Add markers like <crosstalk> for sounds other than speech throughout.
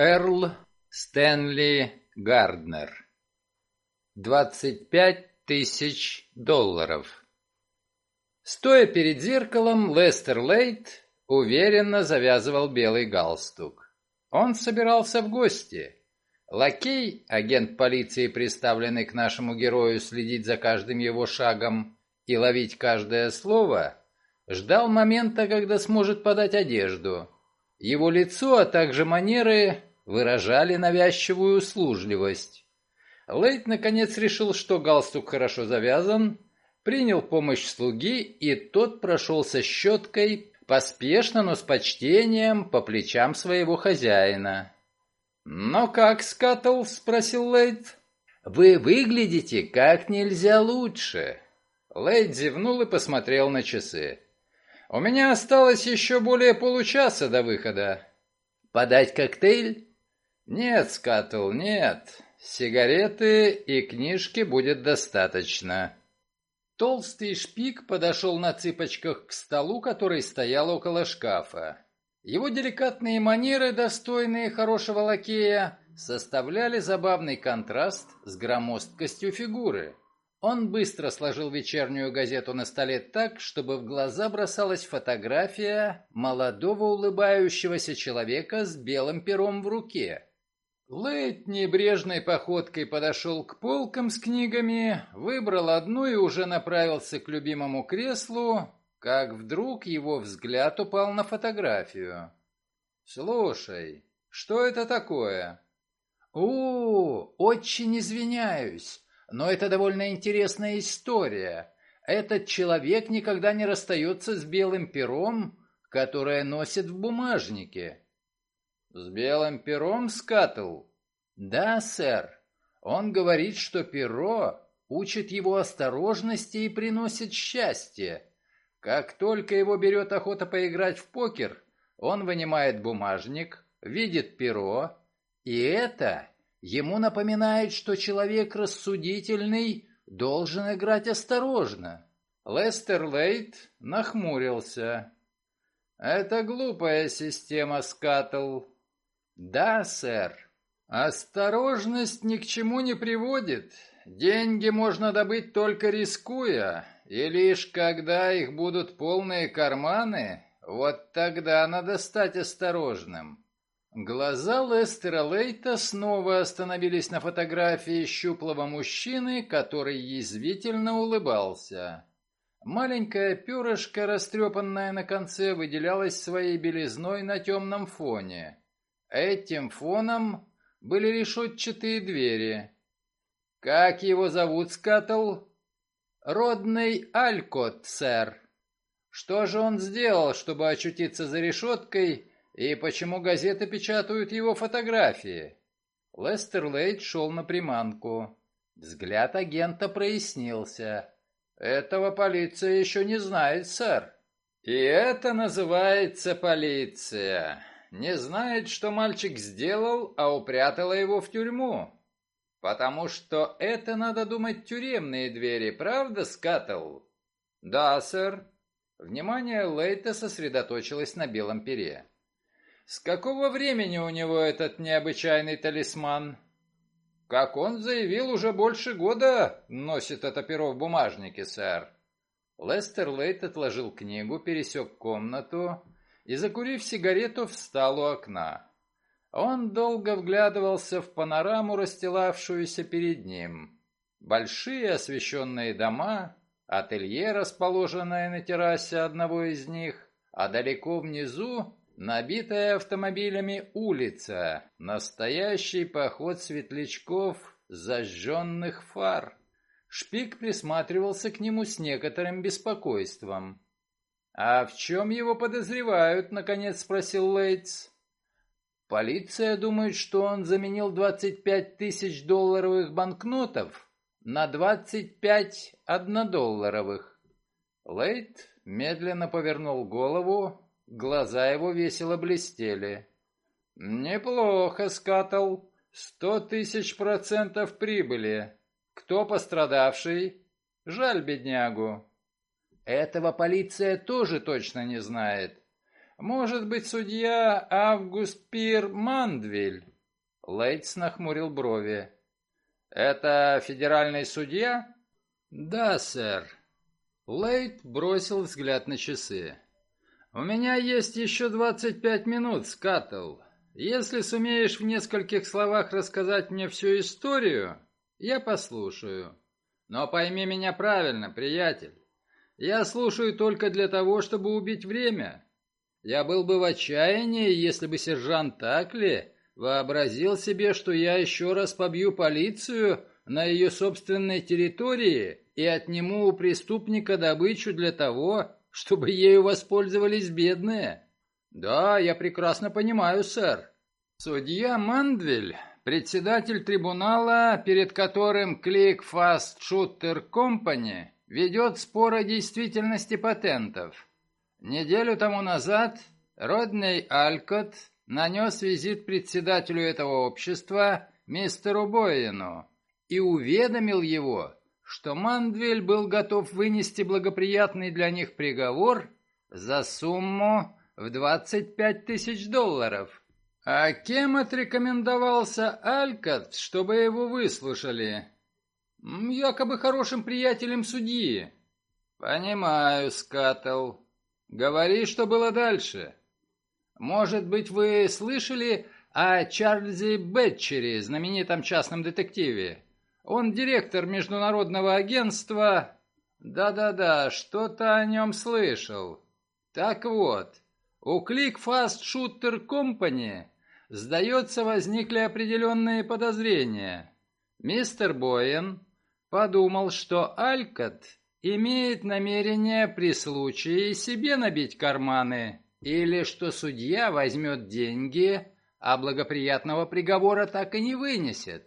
Эрл Стэнли Гарднер. 25 тысяч долларов. Стоя перед зеркалом, Лестер Лейт уверенно завязывал белый галстук. Он собирался в гости. Лакей, агент полиции, приставленный к нашему герою следить за каждым его шагом и ловить каждое слово, ждал момента, когда сможет подать одежду. Его лицо, а также манеры выражали навязчивую услужливость. Лейт наконец решил, что галстук хорошо завязан, принял помощь слуги, и тот прошелся щеткой, поспешно, но с почтением, по плечам своего хозяина. «Но как, Скаттл?» — спросил Лейт. «Вы выглядите как нельзя лучше». Лейт зевнул и посмотрел на часы. «У меня осталось еще более получаса до выхода. Подать коктейль?» «Нет, Скаттл, нет. Сигареты и книжки будет достаточно». Толстый шпик подошел на цыпочках к столу, который стоял около шкафа. Его деликатные манеры, достойные хорошего лакея, составляли забавный контраст с громоздкостью фигуры. Он быстро сложил вечернюю газету на столе так, чтобы в глаза бросалась фотография молодого улыбающегося человека с белым пером в руке. Лейт небрежной походкой подошел к полкам с книгами, выбрал одну и уже направился к любимому креслу, как вдруг его взгляд упал на фотографию. «Слушай, что это такое?» «О, очень извиняюсь, но это довольно интересная история. Этот человек никогда не расстается с белым пером, которое носит в бумажнике». «С белым пером скатал?» «Да, сэр. Он говорит, что перо учит его осторожности и приносит счастье. Как только его берет охота поиграть в покер, он вынимает бумажник, видит перо, и это ему напоминает, что человек рассудительный должен играть осторожно». Лестер Лейт нахмурился. «Это глупая система, Скаттл». «Да, сэр. Осторожность ни к чему не приводит. Деньги можно добыть только рискуя, и лишь когда их будут полные карманы, вот тогда надо стать осторожным». Глаза Лестера Лейта снова остановились на фотографии щуплого мужчины, который язвительно улыбался. Маленькое перышко, растрепанное на конце, выделялось своей белизной на темном фоне. Этим фоном были решетчатые двери. «Как его зовут, Скаттл?» «Родный Алькот, сэр». «Что же он сделал, чтобы очутиться за решеткой, и почему газеты печатают его фотографии?» Лестер Лейт шел на приманку. Взгляд агента прояснился. «Этого полиция еще не знает, сэр». «И это называется полиция не знает, что мальчик сделал, а упрятала его в тюрьму. Потому что это, надо думать, тюремные двери, правда, Скаттл? Да, сэр. Внимание Лейта сосредоточилось на белом пере. С какого времени у него этот необычайный талисман? Как он заявил, уже больше года носит это перо в бумажнике, сэр. Лестер Лейт отложил книгу, пересек комнату и, закурив сигарету, встал у окна. Он долго вглядывался в панораму, расстилавшуюся перед ним. Большие освещенные дома, ателье, расположенное на террасе одного из них, а далеко внизу набитая автомобилями улица, настоящий поход светлячков, зажженных фар. Шпик присматривался к нему с некоторым беспокойством. «А в чем его подозревают?» — наконец спросил Лейтс. «Полиция думает, что он заменил 25 тысяч долларовых банкнотов на 25 однодолларовых». Лейт медленно повернул голову, глаза его весело блестели. «Неплохо, Скаттл. Сто тысяч процентов прибыли. Кто пострадавший? Жаль беднягу. Этого полиция тоже точно не знает. Может быть, судья Август Пир Мандвиль?» Лейтс нахмурил брови. «Это федеральный судья?» «Да, сэр». Лейт бросил взгляд на часы. «У меня есть еще двадцать пять минут, Скаттл. Если сумеешь в нескольких словах рассказать мне всю историю, я послушаю. Но пойми меня правильно, приятель. Я слушаю только для того, чтобы убить время. Я был бы в отчаянии, если бы сержант Такли вообразил себе, что я еще раз побью полицию на ее собственной территории и отниму у преступника добычу для того, чтобы ею воспользовались бедные. Да, я прекрасно понимаю, сэр. Судья Мандвиль, председатель трибунала, перед которым Click Fast Shooter Company ведет спор о действительности патентов. Неделю тому назад Родней Алькот нанес визит председателю этого общества, мистеру Боину, и уведомил его, что Мандвель был готов вынести благоприятный для них приговор за сумму в 25 тысяч долларов. А кем отрекомендовался Алькот, чтобы его выслушали? Якобы хорошим приятелем судьи. Понимаю, Скаттл. Говори, что было дальше. Может быть, вы слышали о Чарльзе Бетчере, знаменитом частном детективе? Он директор международного агентства... Да-да-да, что-то о нем слышал. Так вот, у Click Fast Shooter Company, сдается, возникли определенные подозрения. Мистер Боен подумал, что Алькот имеет намерение при случае себе набить карманы, или что судья возьмет деньги, а благоприятного приговора так и не вынесет.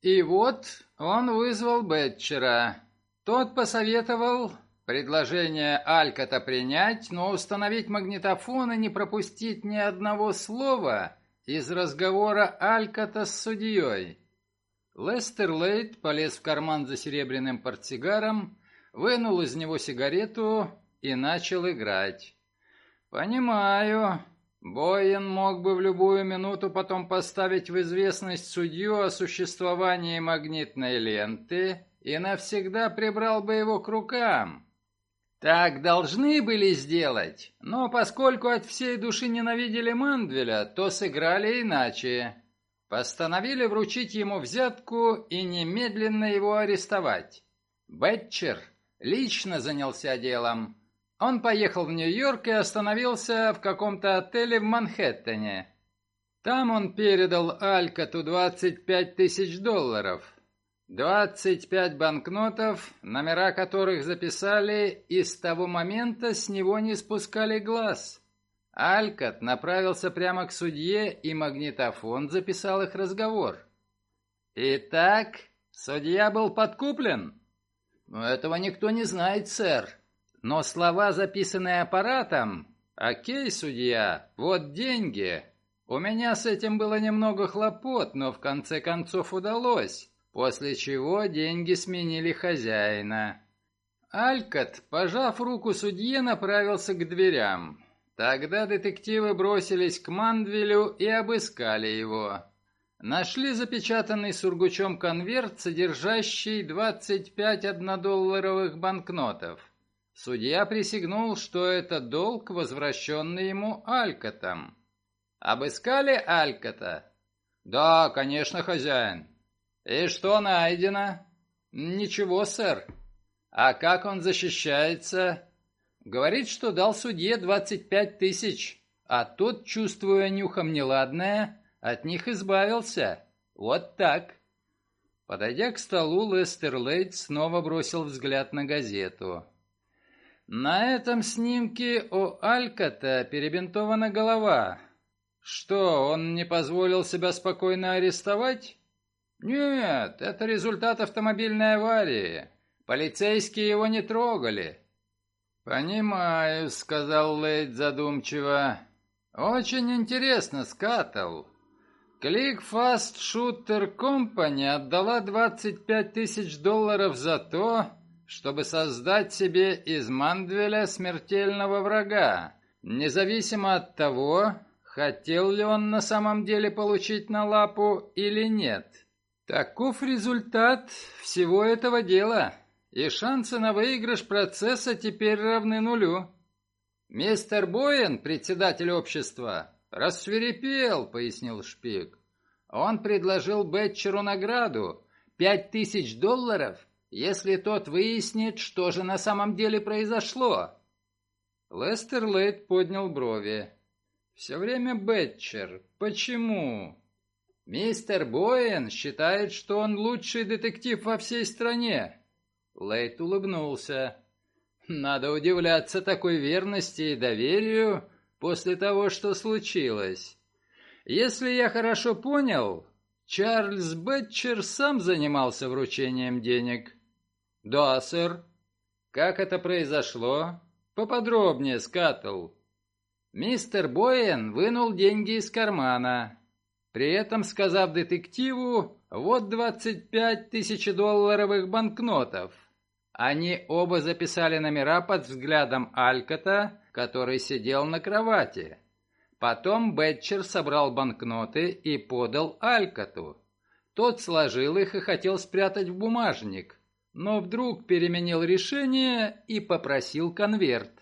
И вот он вызвал Бетчера. Тот посоветовал предложение Алькота принять, но установить магнитофон и не пропустить ни одного слова из разговора Алькота с судьей. Лестер Лейт полез в карман за серебряным портсигаром, вынул из него сигарету и начал играть. «Понимаю, Боен мог бы в любую минуту потом поставить в известность судью о существовании магнитной ленты и навсегда прибрал бы его к рукам. Так должны были сделать, но поскольку от всей души ненавидели Мандвеля, то сыграли иначе. Постановили вручить ему взятку и немедленно его арестовать. Бетчер лично занялся делом. Он поехал в Нью-Йорк и остановился в каком-то отеле в Манхэттене. Там он передал Алькоту 25 тысяч долларов. 25 банкнотов, номера которых записали, и с того момента с него не спускали глаз. Алькот направился прямо к судье, и магнитофон записал их разговор. «Итак, судья был подкуплен?» «Этого никто не знает, сэр», но слова, записанные аппаратом... Окей, судья, вот деньги. У меня с этим было немного хлопот, но в конце концов удалось. После чего деньги сменили хозяина. Алькот, пожав руку судье, направился к дверям. Тогда детективы бросились к Мандвилю и обыскали его. Нашли запечатанный сургучом конверт, содержащий 25 однодолларовых банкнотов. Судья присягнул, что это долг, возвращенный ему Алькотом. Обыскали Алькота? Да, конечно, хозяин. И что найдено? Ничего, сэр. А как он защищается? Говорит, что дал судье 25 тысяч, а тот, чувствуя нюхом неладное, от них избавился. Вот так. Подойдя к столу, Лестер Лейт снова бросил взгляд на газету. На этом снимке у Алькота перебинтована голова. Что, он не позволил себя спокойно арестовать? Нет, это результат автомобильной аварии. Полицейские его не трогали. Понимаю, сказал Лейд задумчиво. Очень интересно, Скаттл. Click Fast Shooter Company отдала 25 тысяч долларов за то, чтобы создать себе из Мандвеля смертельного врага, независимо от того, хотел ли он на самом деле получить на лапу или нет. Таков результат всего этого дела, и шансы на выигрыш процесса теперь равны нулю. «Мистер Боен, председатель общества, рассверепел», — пояснил Шпик. «Он предложил Бетчеру награду — пять тысяч долларов, если тот выяснит, что же на самом деле произошло». Лестер Лейт поднял брови. «Все время Бетчер. Почему?» «Мистер Боен считает, что он лучший детектив во всей стране». Лейт улыбнулся. «Надо удивляться такой верности и доверию после того, что случилось. Если я хорошо понял, Чарльз Бетчер сам занимался вручением денег». «Да, сэр». «Как это произошло?» «Поподробнее, Скаттл». Мистер Боен вынул деньги из кармана, при этом сказав детективу «Вот 25 тысяч долларовых банкнотов». Они оба записали номера под взглядом Алькота, который сидел на кровати. Потом Бетчер собрал банкноты и подал Алькоту. Тот сложил их и хотел спрятать в бумажник, но вдруг переменил решение и попросил конверт.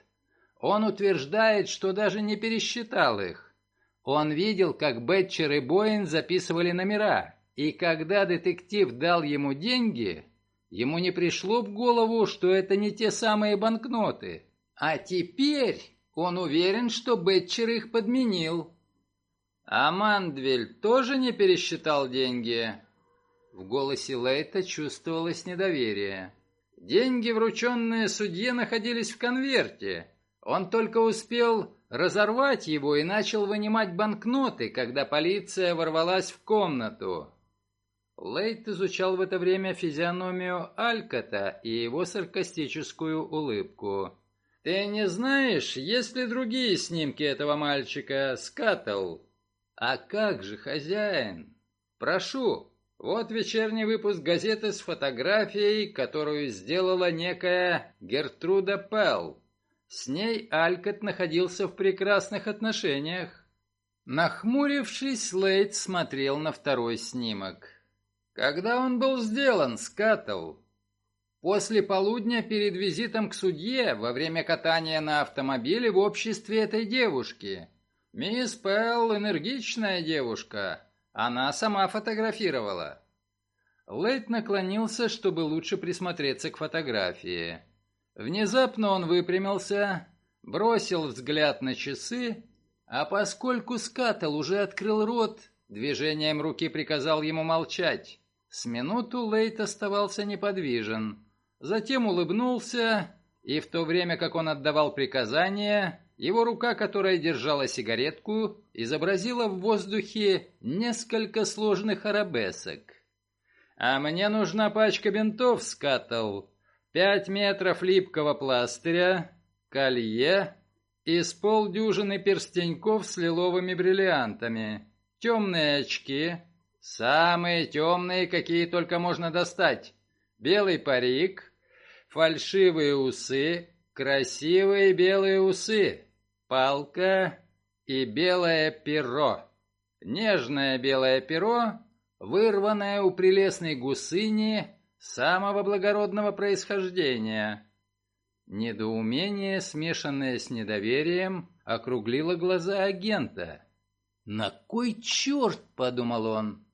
Он утверждает, что даже не пересчитал их. Он видел, как Бетчер и Боин записывали номера, и когда детектив дал ему деньги, ему не пришло в голову, что это не те самые банкноты. А теперь он уверен, что Бетчер их подменил. А Мандвель тоже не пересчитал деньги? В голосе Лейта чувствовалось недоверие. Деньги, врученные судье, находились в конверте. Он только успел разорвать его и начал вынимать банкноты, когда полиция ворвалась в комнату. Лейт изучал в это время физиономию Алькота и его саркастическую улыбку. «Ты не знаешь, есть ли другие снимки этого мальчика, Скаттл?» «А как же, хозяин?» «Прошу, вот вечерний выпуск газеты с фотографией, которую сделала некая Гертруда Пелл. С ней Алькот находился в прекрасных отношениях. Нахмурившись, Лейд смотрел на второй снимок. Когда он был сделан, Скаттл? После полудня перед визитом к судье, во время катания на автомобиле в обществе этой девушки. Мисс Пелл энергичная девушка. Она сама фотографировала. Лейт наклонился, чтобы лучше присмотреться к фотографии. Внезапно он выпрямился, бросил взгляд на часы, а поскольку Скатал уже открыл рот, движением руки приказал ему молчать. С минуту Лейт оставался неподвижен, затем улыбнулся, и в то время как он отдавал приказания, его рука, которая держала сигаретку, изобразила в воздухе несколько сложных арабесок. «А мне нужна пачка бинтов, Скаттл», Пять метров липкого пластыря, колье и с полдюжины перстеньков с лиловыми бриллиантами, темные очки, самые темные, какие только можно достать, белый парик, фальшивые усы, красивые белые усы, палка и белое перо. Нежное белое перо, вырванное у прелестной гусыни самого благородного происхождения. Недоумение, смешанное с недоверием, округлило глаза агента. «На кой черт?» — подумал он.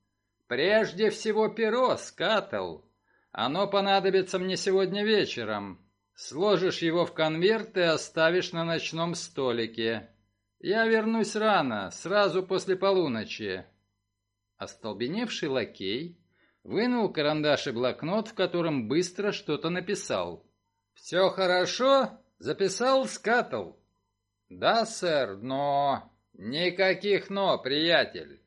«Прежде всего перо, скатал. Оно понадобится мне сегодня вечером. Сложишь его в конверт и оставишь на ночном столике. Я вернусь рано, сразу после полуночи». Остолбеневший лакей Вынул карандаш и блокнот, в котором быстро что-то написал. «Все хорошо?» «Записал, скатал?» «Да, сэр, но...» «Никаких «но», приятель.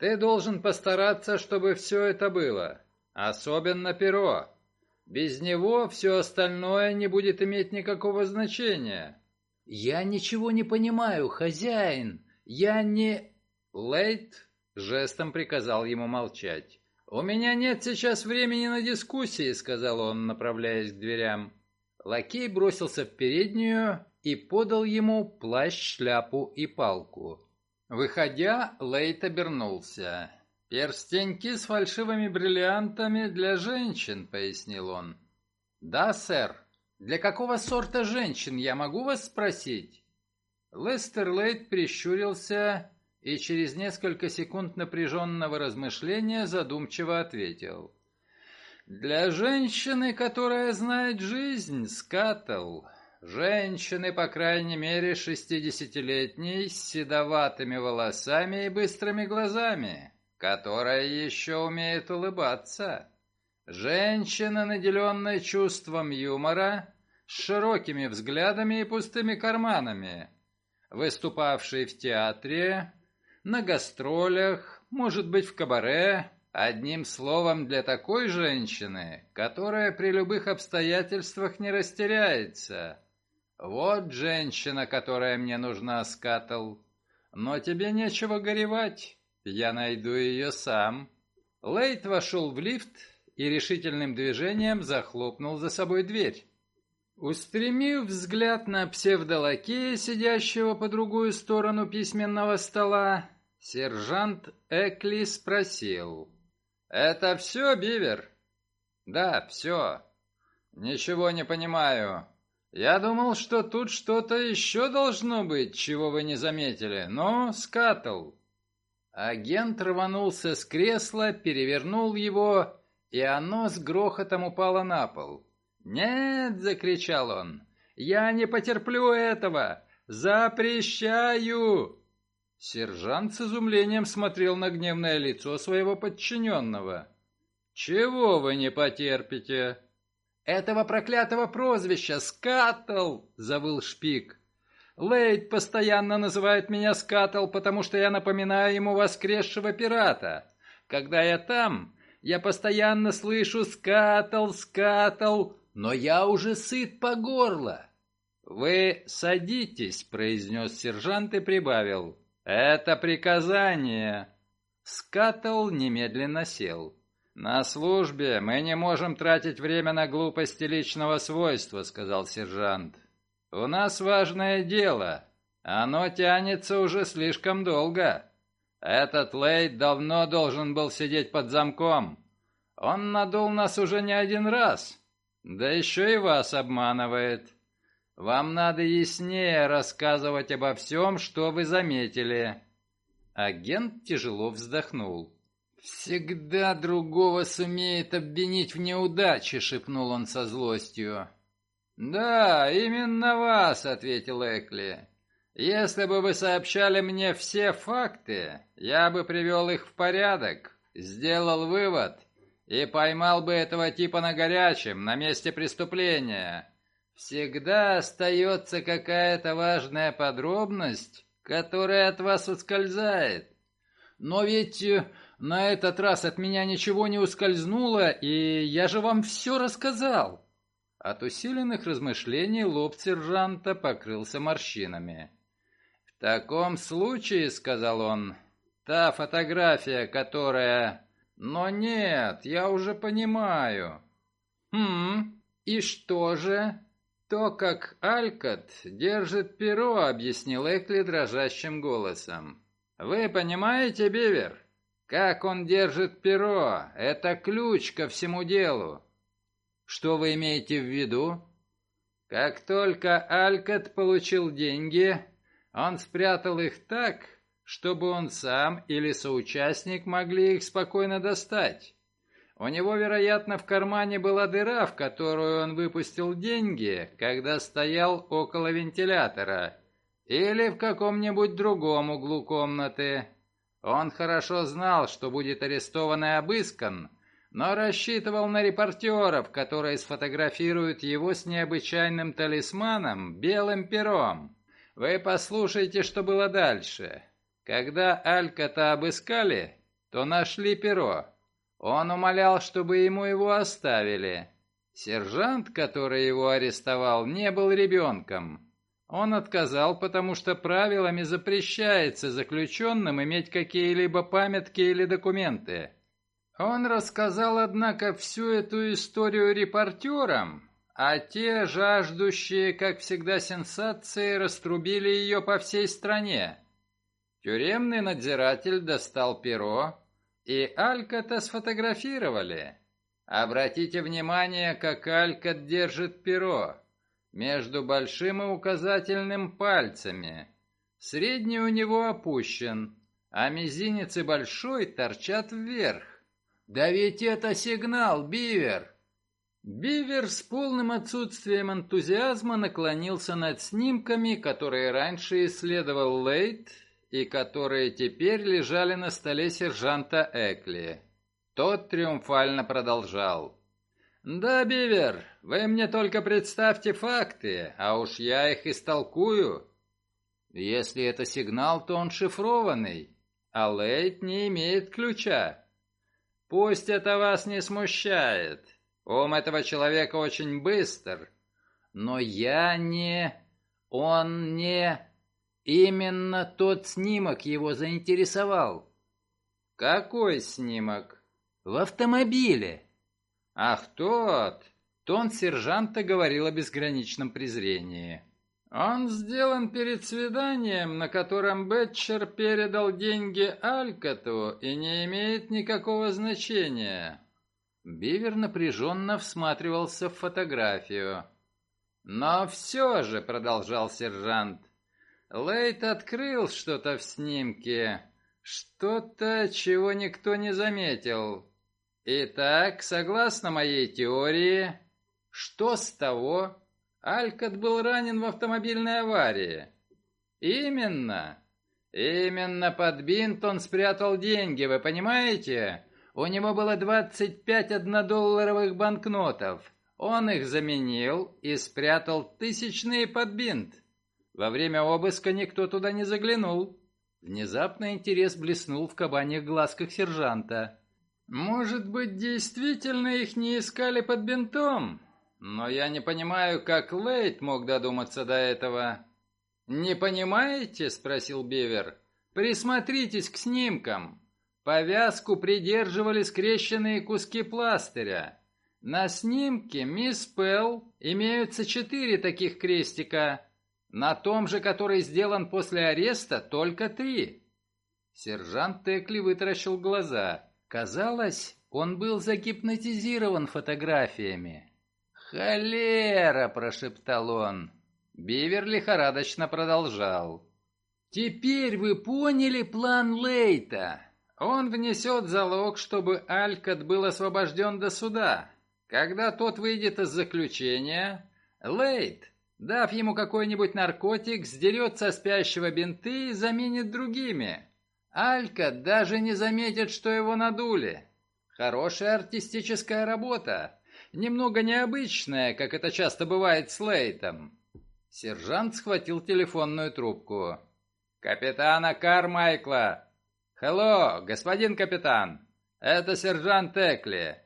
Ты должен постараться, чтобы все это было. Особенно перо. Без него все остальное не будет иметь никакого значения». «Я ничего не понимаю, хозяин. Я не...» Лейт жестом приказал ему молчать. «У меня нет сейчас времени на дискуссии», — сказал он, направляясь к дверям. Лакей бросился в переднюю и подал ему плащ, шляпу и палку. Выходя, Лейт обернулся. «Перстеньки с фальшивыми бриллиантами для женщин», — пояснил он. «Да, сэр. Для какого сорта женщин, я могу вас спросить?» Лестер Лейт прищурился и через несколько секунд напряженного размышления задумчиво ответил. «Для женщины, которая знает жизнь, скатал. Женщины, по крайней мере, шестидесятилетней, с седоватыми волосами и быстрыми глазами, которая еще умеет улыбаться. Женщина, наделенная чувством юмора, с широкими взглядами и пустыми карманами, выступавший в театре, на гастролях, может быть, в кабаре, одним словом, для такой женщины, которая при любых обстоятельствах не растеряется. Вот женщина, которая мне нужна, Скатл. Но тебе нечего горевать, я найду ее сам. Лейт вошел в лифт и решительным движением захлопнул за собой дверь. Устремив взгляд на псевдолакея, сидящего по другую сторону письменного стола, сержант Экли спросил. «Это все, Бивер?» «Да, все. Ничего не понимаю. Я думал, что тут что-то еще должно быть, чего вы не заметили, но скатал». Агент рванулся с кресла, перевернул его, и оно с грохотом упало на пол. «Нет!» — закричал он. «Я не потерплю этого! Запрещаю!» Сержант с изумлением смотрел на гневное лицо своего подчиненного. «Чего вы не потерпите?» «Этого проклятого прозвища Скаттл!» — завыл Шпик. «Лейт постоянно называет меня Скаттл, потому что я напоминаю ему воскресшего пирата. Когда я там, я постоянно слышу «Скаттл, Скаттл», но я уже сыт по горло. «Вы садитесь», — произнес сержант и прибавил. «Это приказание». Скаттл немедленно сел. «На службе мы не можем тратить время на глупости личного свойства», — сказал сержант. «У нас важное дело. Оно тянется уже слишком долго. Этот Лейд давно должен был сидеть под замком. Он надул нас уже не один раз. Да еще и вас обманывает. Вам надо яснее рассказывать обо всем, что вы заметили». Агент тяжело вздохнул. «Всегда другого сумеет обвинить в неудаче», — шепнул он со злостью. «Да, именно вас», — ответил Экли. «Если бы вы сообщали мне все факты, я бы привел их в порядок, сделал вывод и поймал бы этого типа на горячем, на месте преступления. Всегда остается какая-то важная подробность, которая от вас ускользает. Но ведь э, на этот раз от меня ничего не ускользнуло, и я же вам все рассказал». От усиленных размышлений лоб сержанта покрылся морщинами. «В таком случае, — сказал он, — та фотография, которая но нет, я уже понимаю. Хм, и что же? То, как Алькот держит перо, объяснил Экли дрожащим голосом. Вы понимаете, Бивер? Как он держит перо, это ключ ко всему делу. Что вы имеете в виду? Как только Алькот получил деньги, он спрятал их так, чтобы он сам или соучастник могли их спокойно достать. У него, вероятно, в кармане была дыра, в которую он выпустил деньги, когда стоял около вентилятора, или в каком-нибудь другом углу комнаты. Он хорошо знал, что будет арестован и обыскан, но рассчитывал на репортеров, которые сфотографируют его с необычайным талисманом, белым пером. Вы послушайте, что было дальше. Когда Альката обыскали, то нашли перо. Он умолял, чтобы ему его оставили. Сержант, который его арестовал, не был ребенком. Он отказал, потому что правилами запрещается заключенным иметь какие-либо памятки или документы. Он рассказал, однако, всю эту историю репортерам, а те, жаждущие, как всегда, сенсации, раструбили ее по всей стране. Тюремный надзиратель достал перо, и Альката сфотографировали. Обратите внимание, как Алькат держит перо. Между большим и указательным пальцами. Средний у него опущен, а мизинец и большой торчат вверх. «Да ведь это сигнал, Бивер!» Бивер с полным отсутствием энтузиазма наклонился над снимками, которые раньше исследовал Лейт и которые теперь лежали на столе сержанта Экли. Тот триумфально продолжал. «Да, Бивер, вы мне только представьте факты, а уж я их истолкую. Если это сигнал, то он шифрованный, а Лейт не имеет ключа. Пусть это вас не смущает». Ум этого человека очень быстр. Но я не... Он не... Именно тот снимок его заинтересовал. Какой снимок? В автомобиле. Ах, тот. Тон сержанта говорил о безграничном презрении. Он сделан перед свиданием, на котором Бетчер передал деньги Алькоту и не имеет никакого значения. Бивер напряженно всматривался в фотографию. «Но все же», — продолжал сержант, — «Лейт открыл что-то в снимке, что-то, чего никто не заметил. Итак, согласно моей теории, что с того? Алькот был ранен в автомобильной аварии. Именно. Именно под бинт он спрятал деньги, вы понимаете? У него было 25 однодолларовых банкнотов. Он их заменил и спрятал тысячные под бинт. Во время обыска никто туда не заглянул. Внезапно интерес блеснул в кабаньих глазках сержанта. «Может быть, действительно их не искали под бинтом? Но я не понимаю, как Лейт мог додуматься до этого». «Не понимаете?» — спросил Бивер. «Присмотритесь к снимкам. Повязку придерживали скрещенные куски пластыря. На снимке мисс Пелл имеются четыре таких крестика. На том же, который сделан после ареста, только три. Сержант Текли вытаращил глаза. Казалось, он был загипнотизирован фотографиями. «Холера!» – прошептал он. Бивер лихорадочно продолжал. «Теперь вы поняли план Лейта. Он внесет залог, чтобы Алькат был освобожден до суда. Когда тот выйдет из заключения, Лейт, дав ему какой-нибудь наркотик, сдерет со спящего бинты и заменит другими. Алькат даже не заметит, что его надули. Хорошая артистическая работа. Немного необычная, как это часто бывает с Лейтом. Сержант схватил телефонную трубку. «Капитана Кармайкла!» «Хелло, господин капитан! Это сержант Экли.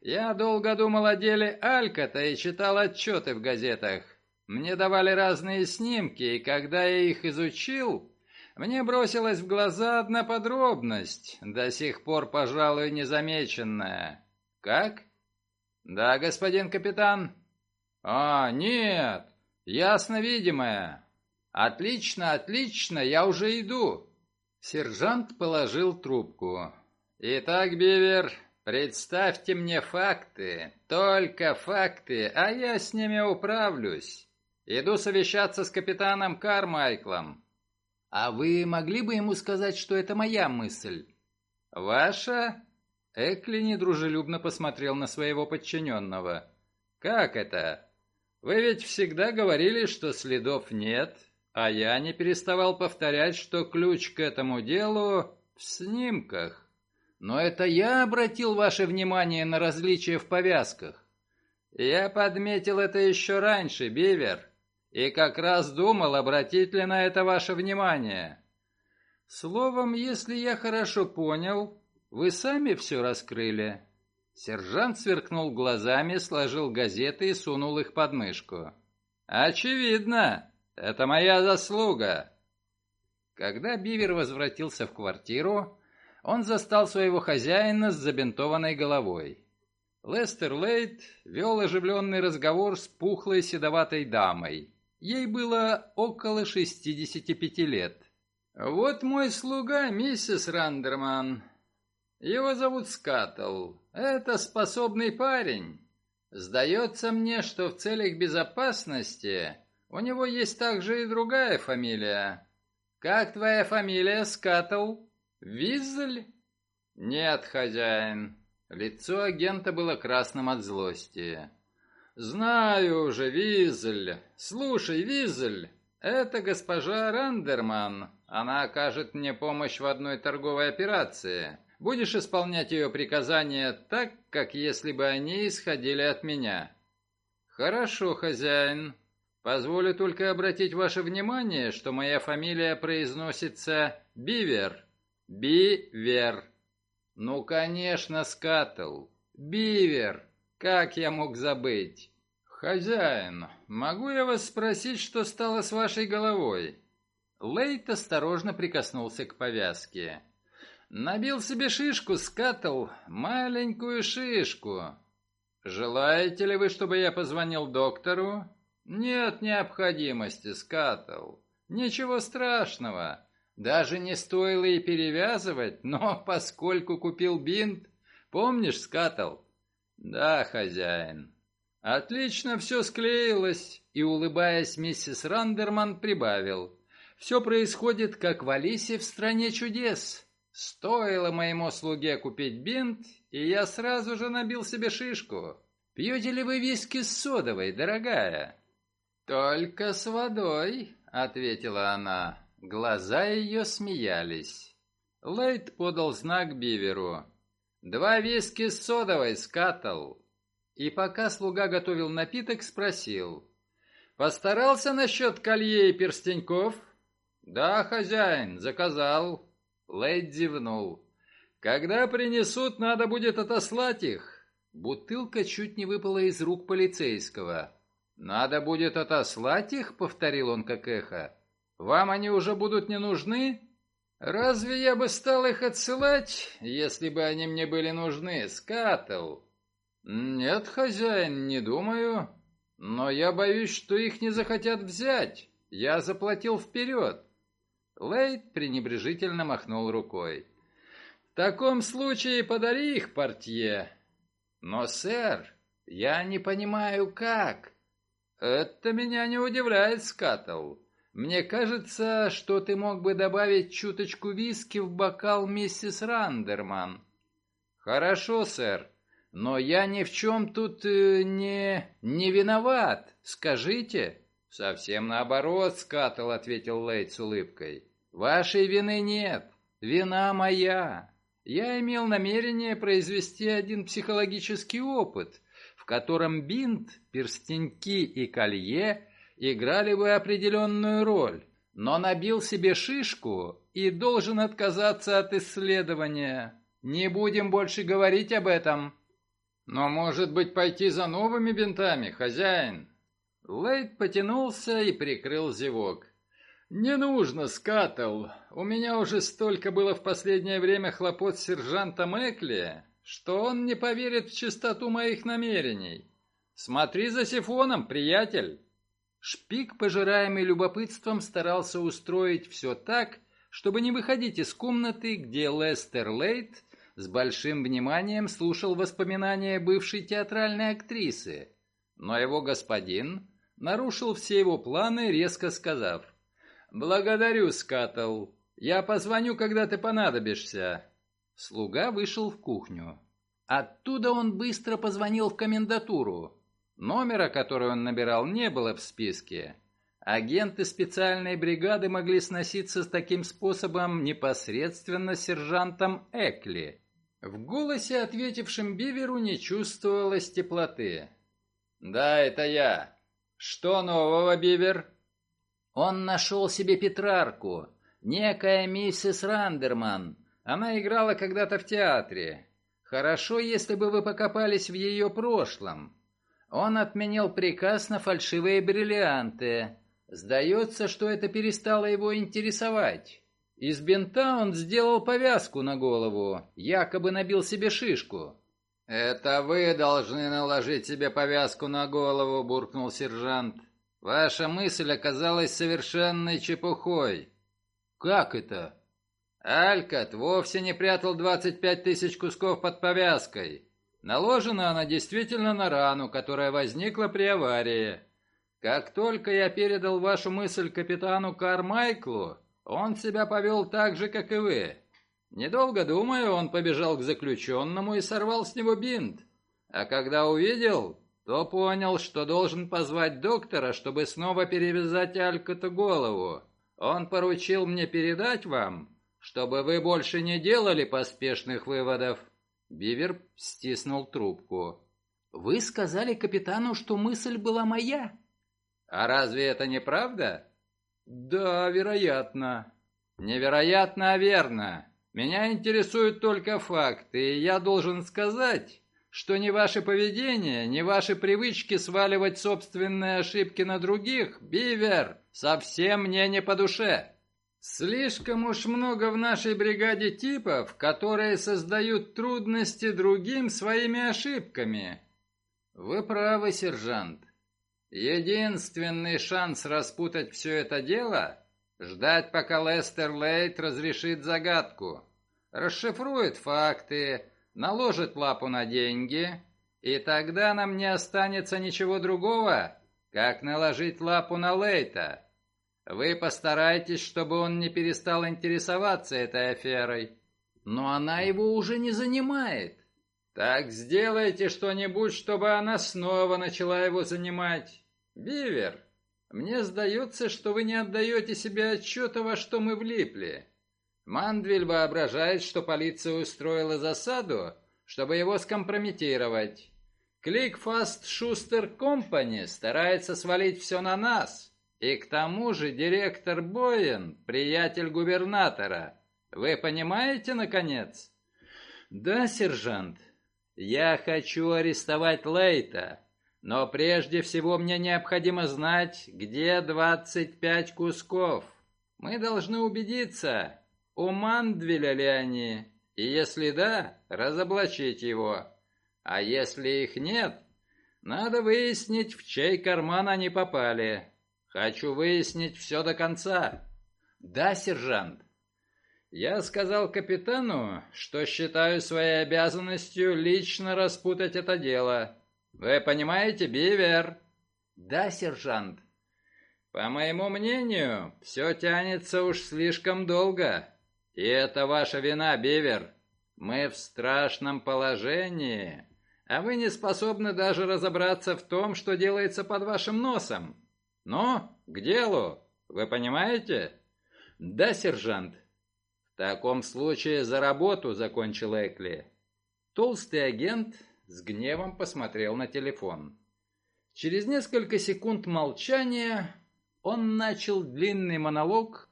Я долго думал о деле Альката и читал отчеты в газетах. Мне давали разные снимки, и когда я их изучил, мне бросилась в глаза одна подробность, до сих пор, пожалуй, незамеченная. Как? Да, господин капитан. А, нет, ясно видимая. Отлично, отлично, я уже иду. Сержант положил трубку. «Итак, Бивер, представьте мне факты, только факты, а я с ними управлюсь. Иду совещаться с капитаном Кармайклом». «А вы могли бы ему сказать, что это моя мысль?» «Ваша?» Экли недружелюбно посмотрел на своего подчиненного. «Как это? Вы ведь всегда говорили, что следов нет, а я не переставал повторять, что ключ к этому делу в снимках. Но это я обратил ваше внимание на различия в повязках. Я подметил это еще раньше, Бивер, и как раз думал, обратить ли на это ваше внимание. Словом, если я хорошо понял, вы сами все раскрыли. Сержант сверкнул глазами, сложил газеты и сунул их под мышку. «Очевидно. Это моя заслуга!» Когда Бивер возвратился в квартиру, он застал своего хозяина с забинтованной головой. Лестер Лейт вел оживленный разговор с пухлой седоватой дамой. Ей было около 65 лет. «Вот мой слуга, миссис Рандерман. Его зовут Скаттл. Это способный парень. Сдается мне, что в целях безопасности у него есть также и другая фамилия. Как твоя фамилия, Скаттл? Визель?» «Нет, хозяин». Лицо агента было красным от злости. «Знаю уже, Визель. Слушай, Визель, это госпожа Рандерман. Она окажет мне помощь в одной торговой операции. Будешь исполнять ее приказания так, как если бы они исходили от меня». «Хорошо, хозяин. Позволю только обратить ваше внимание, что моя фамилия произносится Бивер. Бивер. Ну, конечно, Скаттл. Бивер. Как я мог забыть? Хозяин, могу я вас спросить, что стало с вашей головой? Лейт осторожно прикоснулся к повязке. Набил себе шишку, Скаттл, маленькую шишку. Желаете ли вы, чтобы я позвонил доктору? Нет необходимости, Скаттл. Ничего страшного. Даже не стоило и перевязывать, но поскольку купил бинт... Помнишь, скатал? Да, хозяин. Отлично все склеилось, и, улыбаясь, миссис Рандерман прибавил. Все происходит, как в Алисе в «Стране чудес». Стоило моему слуге купить бинт, и я сразу же набил себе шишку. Пьете ли вы виски с содовой, дорогая? Только с водой, ответила она. Глаза ее смеялись. Лейт подал знак Биверу. «Два виски с содовой, скатал!» И пока слуга готовил напиток, спросил. «Постарался насчет колье и перстеньков?» «Да, хозяин, заказал». Лейт зевнул. «Когда принесут, надо будет отослать их». Бутылка чуть не выпала из рук полицейского. «Надо будет отослать их?» — повторил он как эхо. Вам они уже будут не нужны? Разве я бы стал их отсылать, если бы они мне были нужны, скатал? Нет, хозяин, не думаю. Но я боюсь, что их не захотят взять. Я заплатил вперед. Лейт пренебрежительно махнул рукой. В таком случае подари их портье. Но, сэр, я не понимаю, как. Это меня не удивляет, скатал. Мне кажется, что ты мог бы добавить чуточку виски в бокал миссис Рандерман. Хорошо, сэр, но я ни в чем тут э, не... не виноват. Скажите. Совсем наоборот, Скаттл, ответил Лейт с улыбкой. Вашей вины нет. Вина моя. Я имел намерение произвести один психологический опыт, в котором бинт, перстеньки и колье играли бы определенную роль, но набил себе шишку и должен отказаться от исследования. Не будем больше говорить об этом. Но, может быть, пойти за новыми бинтами, хозяин? Лейд потянулся и прикрыл зевок. «Не нужно, Скаттл. У меня уже столько было в последнее время хлопот с сержантом Экли, что он не поверит в чистоту моих намерений. Смотри за сифоном, приятель!» Шпик, пожираемый любопытством, старался устроить все так, чтобы не выходить из комнаты, где Лестер Лейт с большим вниманием слушал воспоминания бывшей театральной актрисы. Но его господин нарушил все его планы, резко сказав «Благодарю, Скаттл. Я позвоню, когда ты понадобишься». Слуга вышел в кухню. Оттуда он быстро позвонил в комендатуру. Номера, который он набирал, не было в списке. Агенты специальной бригады могли сноситься с таким способом непосредственно с сержантом Экли. В голосе, ответившем Биверу, не чувствовалось теплоты. «Да, это я. Что нового, Бивер?» Он нашел себе Петрарку, некая миссис Рандерман. Она играла когда-то в театре. Хорошо, если бы вы покопались в ее прошлом. Он отменил приказ на фальшивые бриллианты. Сдается, что это перестало его интересовать. Из бинта он сделал повязку на голову, якобы набил себе шишку. «Это вы должны наложить себе повязку на голову», — буркнул сержант. «Ваша мысль оказалась совершенной чепухой». «Как это?» «Алькот вовсе не прятал 25 тысяч кусков под повязкой. Наложена она действительно на рану, которая возникла при аварии. Как только я передал вашу мысль капитану Кармайклу, он себя повел так же, как и вы. Недолго думая, он побежал к заключенному и сорвал с него бинт. А когда увидел, то понял, что должен позвать доктора, чтобы снова перевязать Алькоту голову. Он поручил мне передать вам, чтобы вы больше не делали поспешных выводов. Бивер стиснул трубку. «Вы сказали капитану, что мысль была моя?» «А разве это не правда?» «Да, вероятно». «Невероятно, а верно. Меня интересуют только факты, и я должен сказать, что ни ваше поведение, ни ваши привычки сваливать собственные ошибки на других, Бивер, совсем мне не по душе. Слишком уж много в нашей бригаде типов, которые создают трудности другим своими ошибками. Вы правы, сержант. Единственный шанс распутать все это дело — ждать, пока Лестер Лейт разрешит загадку, расшифрует факты, наложит лапу на деньги, и тогда нам не останется ничего другого, как наложить лапу на Лейта. Вы постарайтесь, чтобы он не перестал интересоваться этой аферой. Но она его уже не занимает. Так сделайте что-нибудь, чтобы она снова начала его занимать. Бивер, мне сдается, что вы не отдаете себе отчета, во что мы влипли. Мандвиль воображает, что полиция устроила засаду, чтобы его скомпрометировать. Кликфаст Шустер Компани старается свалить все на нас. И к тому же директор Боен – приятель губернатора. Вы понимаете, наконец? Да, сержант. Я хочу арестовать Лейта. Но прежде всего мне необходимо знать, где 25 кусков. Мы должны убедиться, у Мандвеля ли они, и если да, разоблачить его. А если их нет, надо выяснить, в чей карман они попали. Хочу выяснить все до конца. Да, сержант. Я сказал капитану, что считаю своей обязанностью лично распутать это дело. Вы понимаете, Бивер? Да, сержант. По моему мнению, все тянется уж слишком долго. И это ваша вина, Бивер. Мы в страшном положении, а вы не способны даже разобраться в том, что делается под вашим носом. Ну, к делу, вы понимаете? Да, сержант. В таком случае за работу, закончил Экли. Толстый агент с гневом посмотрел на телефон. Через несколько секунд молчания он начал длинный монолог,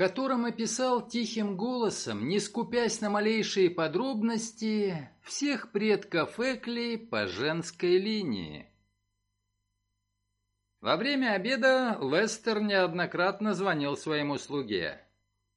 котором описал тихим голосом, не скупясь на малейшие подробности, всех предков Экли по женской линии. Во время обеда Лестер неоднократно звонил своему слуге.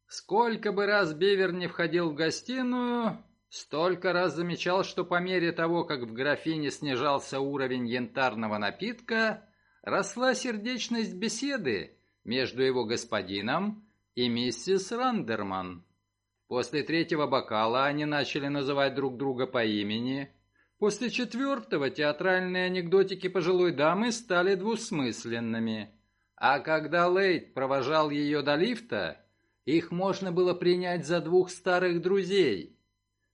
Сколько бы раз Бивер не входил в гостиную, Столько раз замечал, что по мере того, как в графине снижался уровень янтарного напитка, росла сердечность беседы между его господином и миссис Рандерман. После третьего бокала они начали называть друг друга по имени. После четвертого театральные анекдотики пожилой дамы стали двусмысленными. А когда Лейт провожал ее до лифта, их можно было принять за двух старых друзей –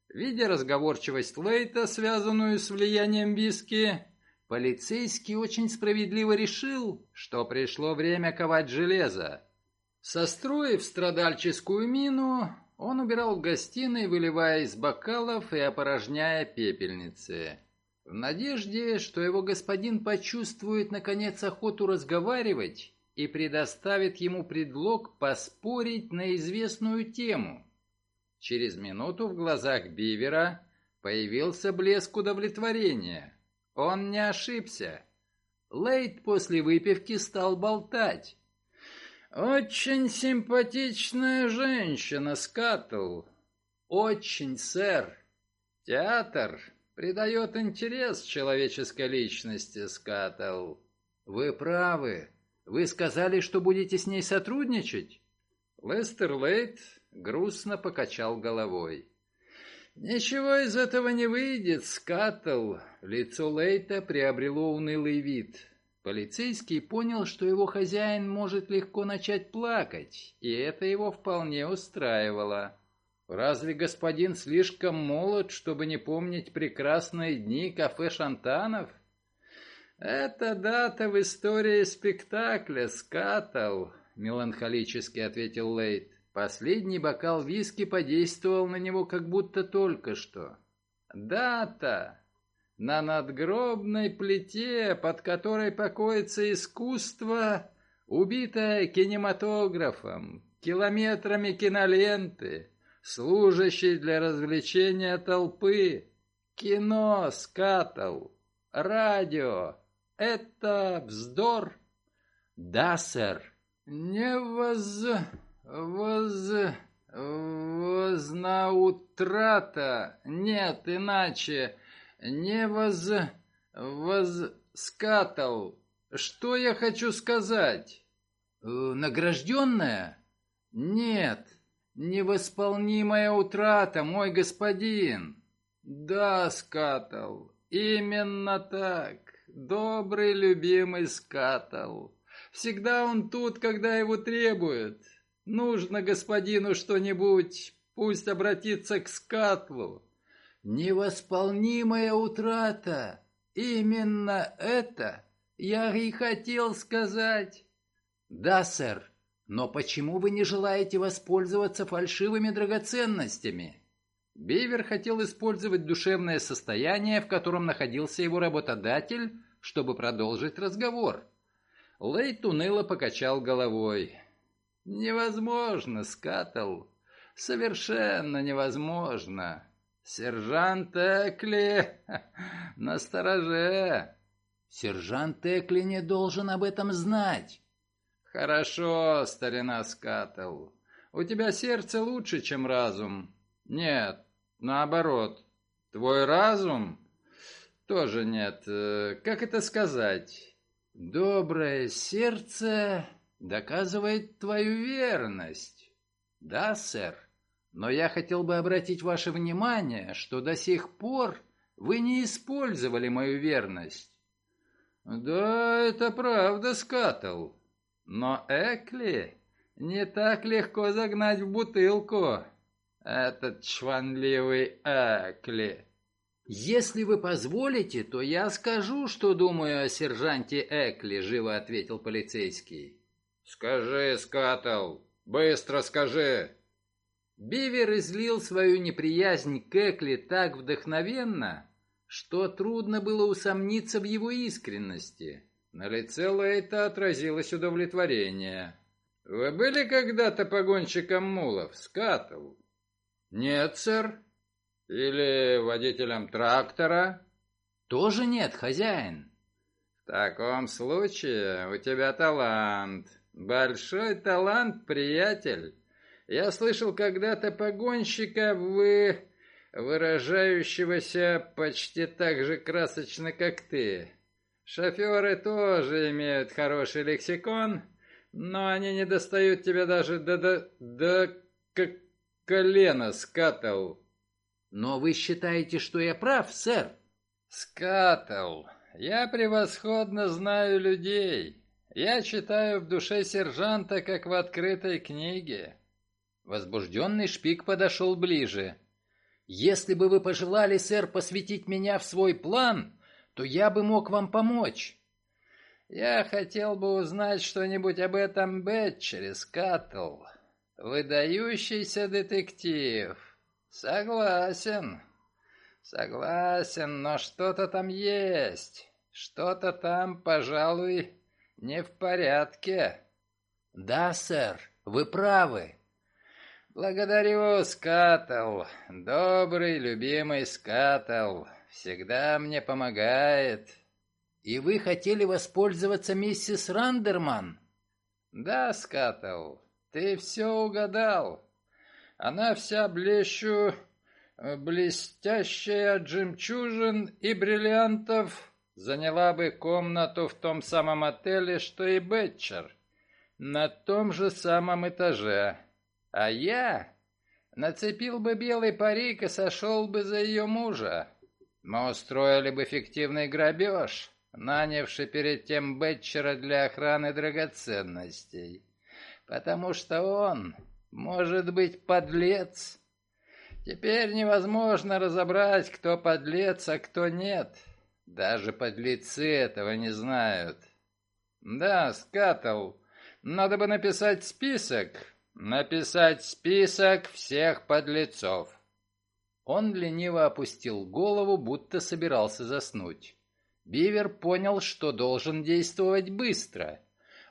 Видя разговорчивость Лейта, связанную с влиянием виски, полицейский очень справедливо решил, что пришло время ковать железо. Состроив страдальческую мину, он убирал в гостиной, выливая из бокалов и опорожняя пепельницы. В надежде, что его господин почувствует, наконец, охоту разговаривать и предоставит ему предлог поспорить на известную тему – Через минуту в глазах Бивера появился блеск удовлетворения. Он не ошибся. Лейт после выпивки стал болтать. «Очень симпатичная женщина, Скаттл». «Очень, сэр. Театр Придает интерес человеческой личности, Скаттл. Вы правы. Вы сказали, что будете с ней сотрудничать? Лестер Лейт грустно покачал головой. «Ничего из этого не выйдет, Скаттл!» Лицо Лейта приобрело унылый вид. Полицейский понял, что его хозяин может легко начать плакать, и это его вполне устраивало. Разве господин слишком молод, чтобы не помнить прекрасные дни кафе Шантанов? Это дата в истории спектакля, Скаттл, меланхолически ответил Лейт. Последний бокал виски подействовал на него как будто только что. Дата на надгробной плите, под которой покоится искусство, убитое кинематографом, километрами киноленты, служащей для развлечения толпы. Кино, скатал, радио — это вздор. Да, сэр. Не воз... воз... вознаутрата. Нет, иначе не воз... воз... скатал. Что я хочу сказать? Э, награжденная? Нет, невосполнимая утрата, мой господин. Да, скатал, именно так. Добрый, любимый скатал. Всегда он тут, когда его требуют. Нужно господину что-нибудь, пусть обратится к скатлу. Невосполнимая утрата. Именно это я и хотел сказать. Да, сэр, но почему вы не желаете воспользоваться фальшивыми драгоценностями? Бивер хотел использовать душевное состояние, в котором находился его работодатель, чтобы продолжить разговор. Лейт уныло покачал головой. «Невозможно, Скаттл. Совершенно невозможно. «Сержант Экли! <laughs> Настороже!» «Сержант Экли не должен об этом знать!» «Хорошо, старина Скаттл. У тебя сердце лучше, чем разум». «Нет, наоборот. Твой разум?» «Тоже нет. Э, как это сказать?» «Доброе сердце доказывает твою верность». «Да, сэр?» Но я хотел бы обратить ваше внимание, что до сих пор вы не использовали мою верность. Да, это правда, Скаттл. Но Экли не так легко загнать в бутылку. Этот чванливый Экли. «Если вы позволите, то я скажу, что думаю о сержанте Экли», — живо ответил полицейский. «Скажи, Скаттл, быстро скажи!» Бивер излил свою неприязнь к Экли так вдохновенно, что трудно было усомниться в его искренности. На лице Лейта отразилось удовлетворение. «Вы были когда-то погонщиком мулов, скатов?» «Нет, сэр». «Или водителем трактора?» «Тоже нет, хозяин». «В таком случае у тебя талант. Большой талант, приятель. Я слышал когда-то погонщика, вы... выражающегося почти так же красочно, как ты. Шоферы тоже имеют хороший лексикон, но они не достают тебя даже до... до... до... как колена, скатал. Но вы считаете, что я прав, сэр? Скатал. Я превосходно знаю людей. Я читаю в душе сержанта, как в открытой книге. Возбужденный шпик подошел ближе. «Если бы вы пожелали, сэр, посвятить меня в свой план, то я бы мог вам помочь». «Я хотел бы узнать что-нибудь об этом Бетчере, Скаттл. Выдающийся детектив. Согласен. Согласен, но что-то там есть. Что-то там, пожалуй, не в порядке». «Да, сэр, вы правы. «Благодарю, Скатл. Добрый, любимый Скатл. Всегда мне помогает». «И вы хотели воспользоваться миссис Рандерман?» «Да, Скатл, ты все угадал. Она вся блещу блестящая от жемчужин и бриллиантов, заняла бы комнату в том самом отеле, что и Бетчер, на том же самом этаже. А я нацепил бы белый парик и сошел бы за ее мужа. Мы устроили бы фиктивный грабеж, нанявший перед тем Бетчера для охраны драгоценностей, потому что он может быть подлец. Теперь невозможно разобрать, кто подлец, а кто нет. Даже подлецы этого не знают. Да, Скатл, надо бы написать список, написать список всех подлецов. Он лениво опустил голову, будто собирался заснуть. Бивер понял, что должен действовать быстро.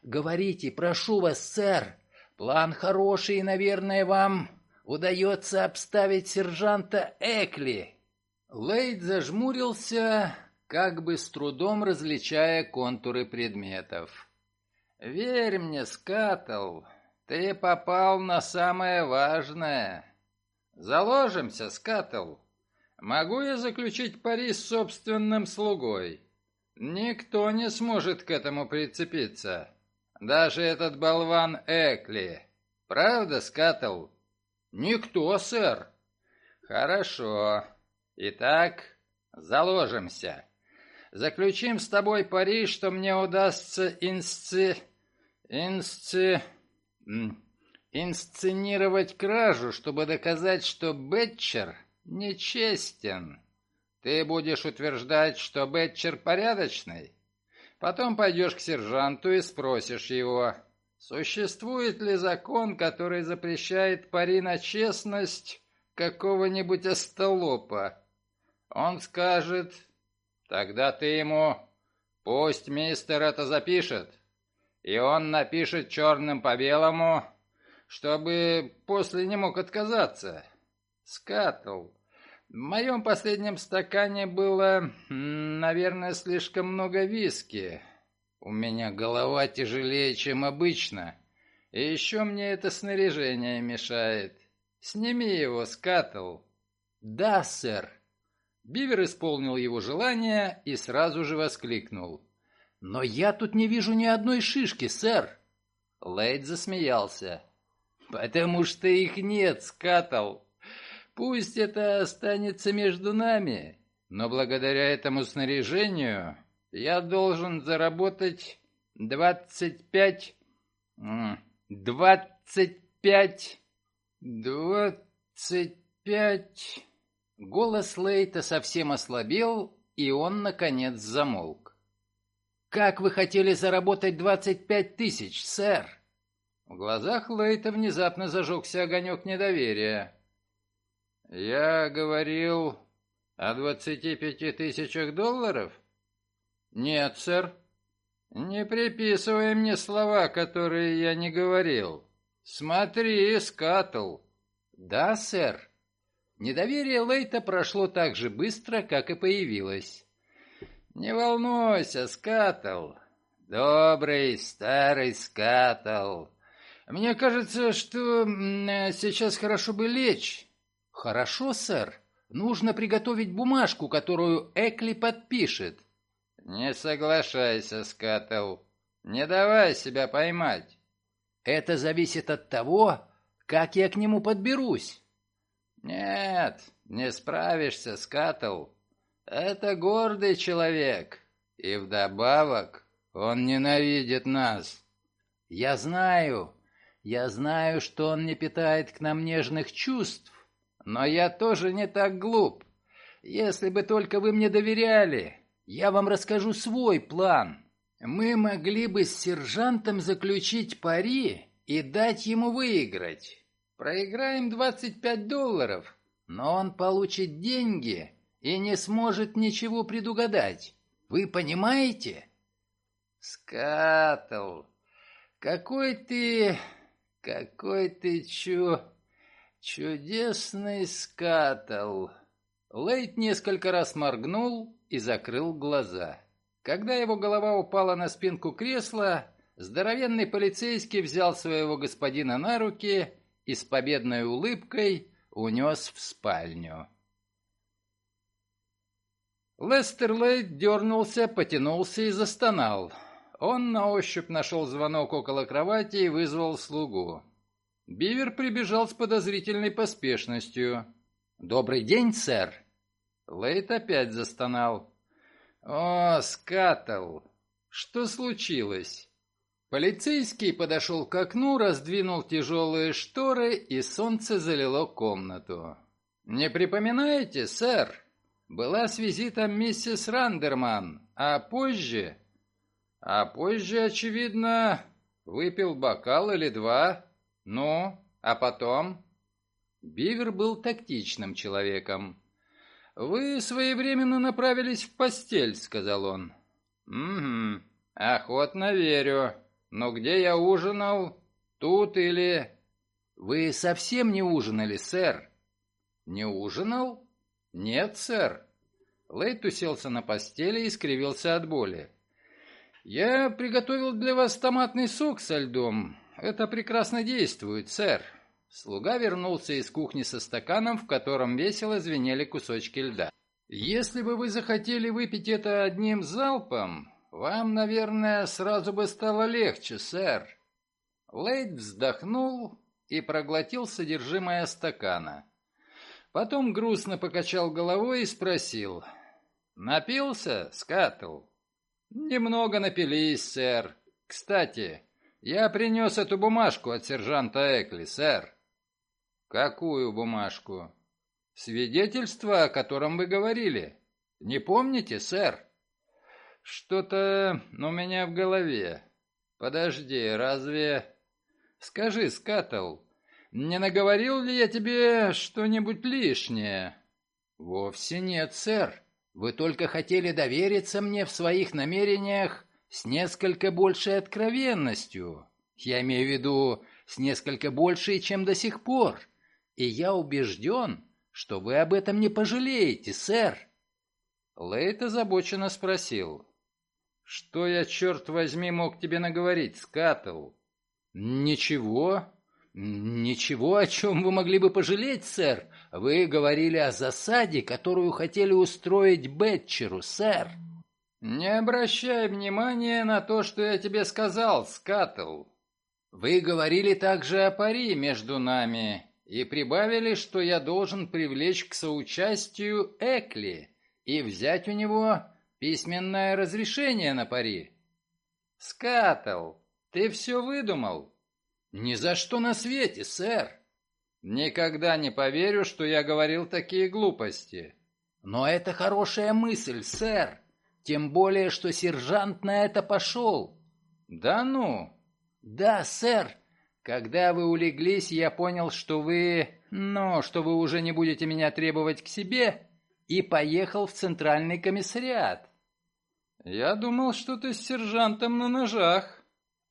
«Говорите, прошу вас, сэр. План хороший, наверное, вам удается обставить сержанта Экли». Лейд зажмурился, как бы с трудом различая контуры предметов. «Верь мне, Скатл, ты попал на самое важное. Заложимся, Скатл. Могу я заключить пари с собственным слугой? Никто не сможет к этому прицепиться. Даже этот болван Экли. Правда, Скатл?» «Никто, сэр». «Хорошо. Итак, заложимся. Заключим с тобой пари, что мне удастся инсци... инсци... инсценировать кражу, чтобы доказать, что Бетчер нечестен. Ты будешь утверждать, что Бетчер порядочный? Потом пойдешь к сержанту и спросишь его, существует ли закон, который запрещает пари на честность какого-нибудь остолопа? Он скажет, Тогда ты ему... Пусть мистер это запишет. И он напишет черным по белому, чтобы после не мог отказаться. Скатл. В моем последнем стакане было, наверное, слишком много виски. У меня голова тяжелее, чем обычно. И еще мне это снаряжение мешает. Сними его, Скатл. Да, сэр. Бивер исполнил его желание и сразу же воскликнул. «Но я тут не вижу ни одной шишки, сэр!» Лейд засмеялся. «Потому что их нет, скатал. Пусть это останется между нами, но благодаря этому снаряжению я должен заработать двадцать пять... двадцать пять... двадцать пять...» Голос Лейта совсем ослабел, и он, наконец, замолк. «Как вы хотели заработать двадцать пять тысяч, сэр?» В глазах Лейта внезапно зажегся огонек недоверия. «Я говорил о двадцати пяти тысячах долларов?» «Нет, сэр. Не приписывай мне слова, которые я не говорил. Смотри, скатл». «Да, сэр». Недоверие Лейта прошло так же быстро, как и появилось. «Не волнуйся, Скатл. Добрый старый Скатл. Мне кажется, что сейчас хорошо бы лечь». «Хорошо, сэр. Нужно приготовить бумажку, которую Экли подпишет». «Не соглашайся, Скатл. Не давай себя поймать». «Это зависит от того, как я к нему подберусь». «Нет, не справишься, Скатл. Это гордый человек, и вдобавок он ненавидит нас». «Я знаю, я знаю, что он не питает к нам нежных чувств, но я тоже не так глуп. Если бы только вы мне доверяли, я вам расскажу свой план. Мы могли бы с сержантом заключить пари и дать ему выиграть. Проиграем 25 долларов, но он получит деньги и не сможет ничего предугадать. Вы понимаете? Скатл, какой ты... какой ты чу... чудесный скатл. Лейт несколько раз моргнул и закрыл глаза. Когда его голова упала на спинку кресла, здоровенный полицейский взял своего господина на руки и с победной улыбкой унес в спальню. Лестер Лейт дернулся, потянулся и застонал. Он на ощупь нашел звонок около кровати и вызвал слугу. Бивер прибежал с подозрительной поспешностью. «Добрый день, сэр!» Лейт опять застонал. «О, скатал! Что случилось?» Полицейский подошел к окну, раздвинул тяжелые шторы, и солнце залило комнату. «Не припоминаете, сэр? Была с визитом миссис Рандерман, а позже...» «А позже, очевидно, выпил бокал или два. Ну, а потом...» Бивер был тактичным человеком. «Вы своевременно направились в постель», — сказал он. «Угу, охотно верю. Но где я ужинал? Тут или...» «Вы совсем не ужинали, сэр?» «Не ужинал?» «Нет, сэр». Лейт уселся на постели и скривился от боли. «Я приготовил для вас томатный сок со льдом. Это прекрасно действует, сэр. Слуга вернулся из кухни со стаканом, в котором весело звенели кусочки льда. «Если бы вы захотели выпить это одним залпом, вам, наверное, сразу бы стало легче, сэр». Лейд вздохнул и проглотил содержимое стакана. Потом грустно покачал головой и спросил. «Напился, Скаттл?» «Немного напились, сэр. Кстати, я принес эту бумажку от сержанта Экли, сэр». «Какую бумажку?» «Свидетельство, о котором вы говорили. Не помните, сэр?» «Что-то у меня в голове. Подожди, разве...» «Скажи, Скаттл, не наговорил ли я тебе что-нибудь лишнее?» «Вовсе нет, сэр. Вы только хотели довериться мне в своих намерениях с несколько большей откровенностью. Я имею в виду с несколько большей, чем до сих пор и я убежден, что вы об этом не пожалеете, сэр». Лейт озабоченно спросил. «Что я, черт возьми, мог тебе наговорить, Скаттл?» «Ничего. Ничего, о чем вы могли бы пожалеть, сэр. Вы говорили о засаде, которую хотели устроить Бетчеру, сэр». «Не обращай внимания на то, что я тебе сказал, Скаттл. Вы говорили также о пари между нами, и прибавили, что я должен привлечь к соучастию Экли и взять у него письменное разрешение на пари. Скатл, ты все выдумал? Ни за что на свете, сэр. Никогда не поверю, что я говорил такие глупости. Но это хорошая мысль, сэр. Тем более, что сержант на это пошел. Да ну? Да, сэр. Когда вы улеглись, я понял, что вы... Ну, что вы уже не будете меня требовать к себе, и поехал в центральный комиссариат. Я думал, что ты с сержантом на ножах.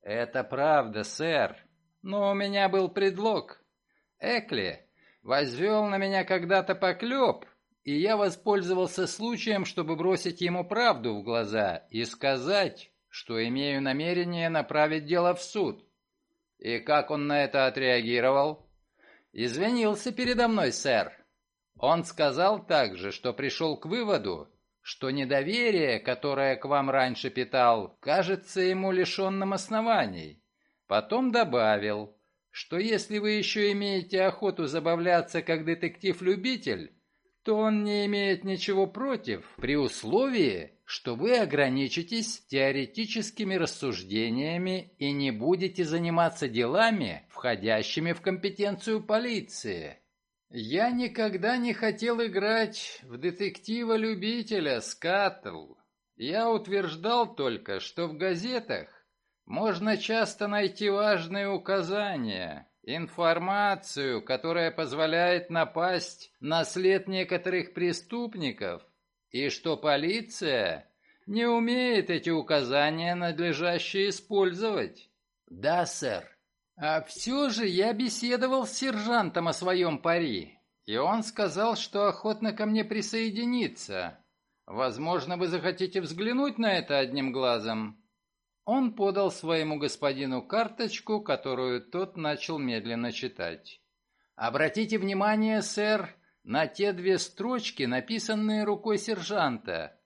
Это правда, сэр. Но у меня был предлог. Экли возвел на меня когда-то поклеп, и я воспользовался случаем, чтобы бросить ему правду в глаза и сказать, что имею намерение направить дело в суд. И как он на это отреагировал? Извинился передо мной, сэр. Он сказал также, что пришел к выводу, что недоверие, которое к вам раньше питал, кажется ему лишенным оснований. Потом добавил, что если вы еще имеете охоту забавляться как детектив-любитель, то он не имеет ничего против, при условии, что вы ограничитесь теоретическими рассуждениями и не будете заниматься делами, входящими в компетенцию полиции. Я никогда не хотел играть в детектива-любителя, Скаттл. Я утверждал только, что в газетах можно часто найти важные указания, информацию, которая позволяет напасть на след некоторых преступников – и что полиция не умеет эти указания надлежаще использовать. Да, сэр. А все же я беседовал с сержантом о своем пари, и он сказал, что охотно ко мне присоединится. Возможно, вы захотите взглянуть на это одним глазом. Он подал своему господину карточку, которую тот начал медленно читать. «Обратите внимание, сэр, на те две строчки, написанные рукой сержанта.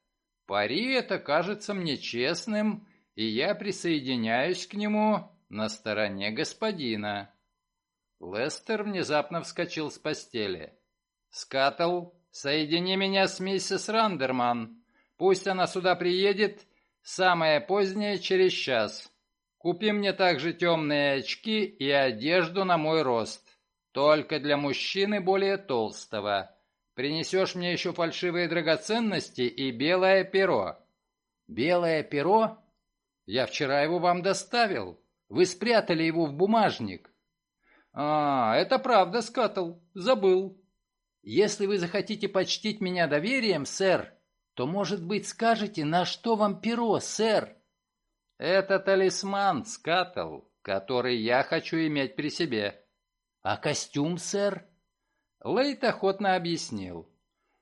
Пари это кажется мне честным, и я присоединяюсь к нему на стороне господина». Лестер внезапно вскочил с постели. «Скаттл, соедини меня с миссис Рандерман. Пусть она сюда приедет, самое позднее через час. Купи мне также темные очки и одежду на мой рост. Только для мужчины более толстого. Принесешь мне еще фальшивые драгоценности и белое перо». «Белое перо? Я вчера его вам доставил. Вы спрятали его в бумажник». «А, это правда, Скаттл. Забыл». «Если вы захотите почтить меня доверием, сэр, то, может быть, скажете, на что вам перо, сэр?» «Это талисман, Скаттл, который я хочу иметь при себе». «А костюм, сэр?» Лейт охотно объяснил.